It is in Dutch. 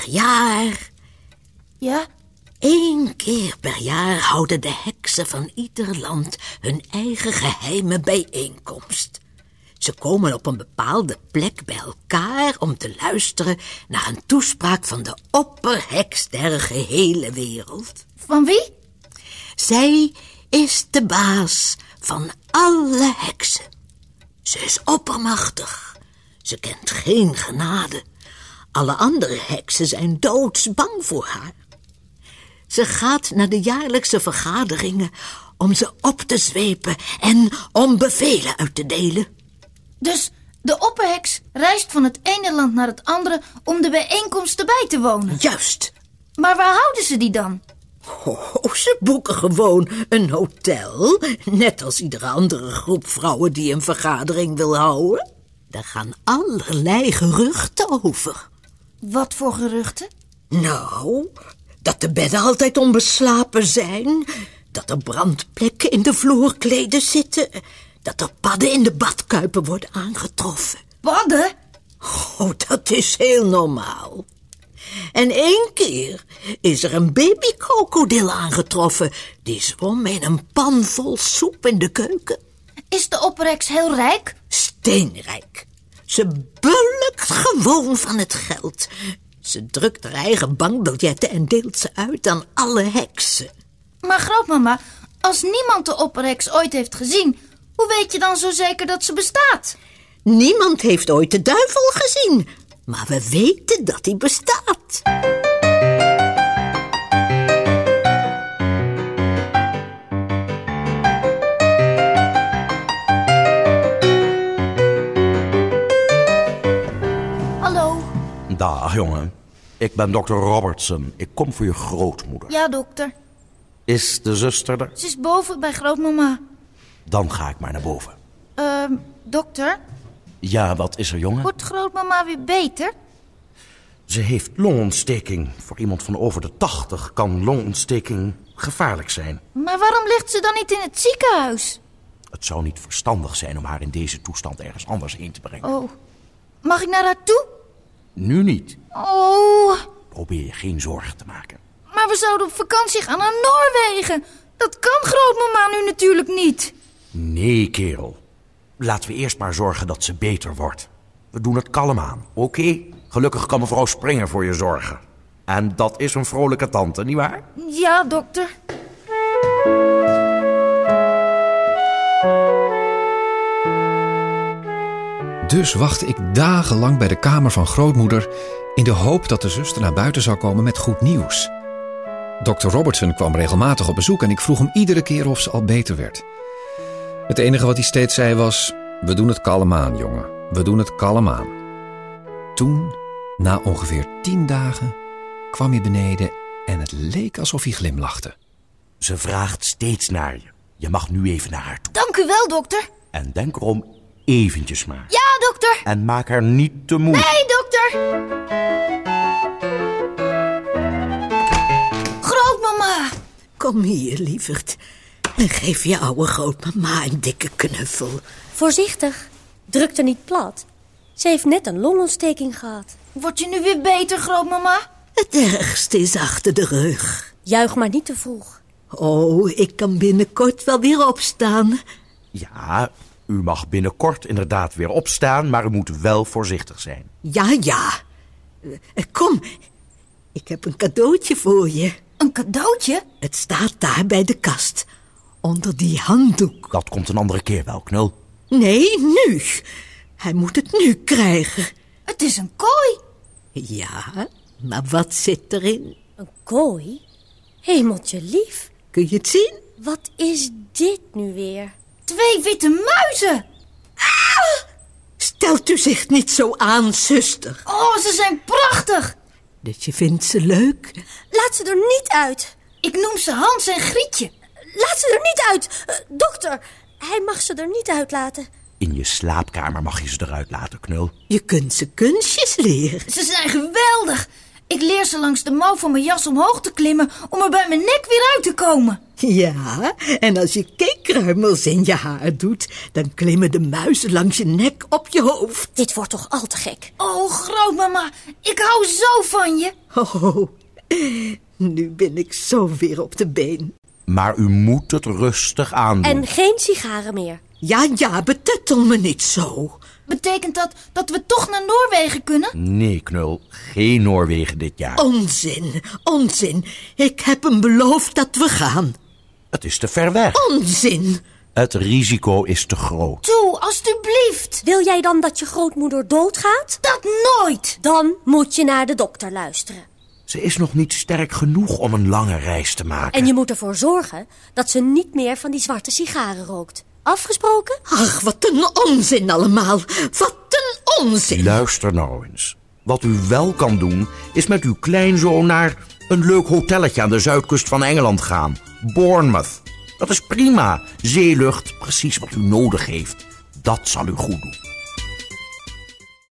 per jaar, Ja? één keer per jaar houden de heksen van ieder land hun eigen geheime bijeenkomst. Ze komen op een bepaalde plek bij elkaar om te luisteren naar een toespraak van de opperheks der gehele wereld. Van wie? Zij is de baas van alle heksen. Ze is oppermachtig. Ze kent geen genade. Alle andere heksen zijn doodsbang voor haar. Ze gaat naar de jaarlijkse vergaderingen om ze op te zwepen en om bevelen uit te delen. Dus de opperheks reist van het ene land naar het andere om de bijeenkomsten bij te wonen. Juist. Maar waar houden ze die dan? Oh, ze boeken gewoon een hotel, net als iedere andere groep vrouwen die een vergadering wil houden. Daar gaan allerlei geruchten over. Wat voor geruchten? Nou, dat de bedden altijd onbeslapen zijn, dat er brandplekken in de vloerkleden zitten, dat er padden in de badkuipen worden aangetroffen. Padden? Oh, dat is heel normaal. En één keer is er een babykrokodil aangetroffen. Die zwom in een pan vol soep in de keuken. Is de opperheks heel rijk? Steenrijk. Ze gewoon van het geld. Ze drukt haar eigen bankbiljetten en deelt ze uit aan alle heksen. Maar grootmama, als niemand de opperheks ooit heeft gezien, hoe weet je dan zo zeker dat ze bestaat? Niemand heeft ooit de duivel gezien, maar we weten dat hij bestaat. Jongen. Ik ben dokter Robertson. Ik kom voor je grootmoeder. Ja, dokter. Is de zuster er? Ze is boven bij grootmama. Dan ga ik maar naar boven. Ehm, dokter, Ja, wat is er, jongen? wordt grootmama weer beter? Ze heeft longontsteking. Voor iemand van over de 80 kan longontsteking gevaarlijk zijn. Maar waarom ligt ze dan niet in het ziekenhuis? Het zou niet verstandig zijn om haar in deze toestand ergens anders heen te brengen. Oh, mag ik naar haar toe? Nu niet. Oh, Probeer je geen zorgen te maken. maar we zouden op vakantie gaan naar Noorwegen. Dat kan grootmama nu natuurlijk niet. Nee, kerel. Laten we eerst maar zorgen dat ze beter wordt. We doen het kalm aan, oké? Gelukkig kan mevrouw Springer voor je zorgen. En dat is een vrolijke tante, nietwaar? Ja, dokter. Dus wachtte ik dagenlang bij de kamer van grootmoeder in de hoop dat de zuster naar buiten zou komen met goed nieuws. Dr. Robertson kwam regelmatig op bezoek en ik vroeg hem iedere keer of ze al beter werd. Het enige wat hij steeds zei was: We doen het kalm aan, jongen. We doen het kalm aan. Toen, na ongeveer tien dagen, kwam hij beneden en het leek alsof hij glimlachte. Ze vraagt steeds naar je. Je mag nu even naar haar toe. Dank u wel, dokter. En denk erom eventjes maar. Ja, dokter. En maak haar niet te moe. Hey, dokter. Grootmama. Kom hier, lieverd. En geef je oude grootmama een dikke knuffel. Voorzichtig. Druk er niet plat. Ze heeft net een longontsteking gehad. Word je nu weer beter, grootmama? Het ergste is achter de rug. Juich maar niet te vroeg. Oh, ik kan binnenkort wel weer opstaan. Ja, u mag binnenkort inderdaad weer opstaan, maar u moet wel voorzichtig zijn. Ja, ja. Eh, Kom, ik heb een cadeautje voor je. Een cadeautje? Het staat daar bij de kast. Onder die handdoek. Dat komt een andere keer wel, knul. Nee, nu. Hij moet het nu krijgen. Het is een kooi. Ja, maar wat zit erin? Een kooi? Hemeltje lief. Kun je het zien? Wat is dit nu weer? Twee witte muizen. Stelt u zich niet zo aan, zuster. Oh, ze zijn prachtig. Dus je vindt ze leuk? Laat ze er niet uit. Ik noem ze Hans en Grietje. Laat ze er niet uit. Eh, dokter, hij mag ze er niet uitlaten. In je slaapkamer mag je ze eruit laten, knul. Je kunt ze kunstjes leren. Ze zijn geweldig. Ik leer ze langs de mouw van mijn jas omhoog te klimmen om er bij mijn nek weer uit te komen. Ja, en als je keekruimels in je haar doet, dan klimmen de muizen langs je nek op je hoofd. Dit wordt toch al te gek. Oh, grootmama, ik hou zo van je. Oh, nu ben ik zo weer op de been. Maar u moet het rustig aandoen. En geen sigaren meer. Ja, ja, betuttel me niet zo. Betekent dat dat we toch naar Noorwegen kunnen? Nee, Knul, geen Noorwegen dit jaar. Onzin, onzin. Ik heb hem beloofd dat we gaan. Het is te ver weg. Onzin. Het risico is te groot. Toe, alstublieft. Wil jij dan dat je grootmoeder doodgaat? Dat nooit. Dan moet je naar de dokter luisteren. Ze is nog niet sterk genoeg om een lange reis te maken. En je moet ervoor zorgen dat ze niet meer van die zwarte sigaren rookt. Afgesproken? Ach, wat een onzin allemaal. Wat een onzin. Luister nou eens. Wat u wel kan doen, is met uw kleinzoon naar een leuk hotelletje aan de zuidkust van Engeland gaan. Bournemouth. Dat is prima. Zeelucht, precies wat u nodig heeft. Dat zal u goed doen.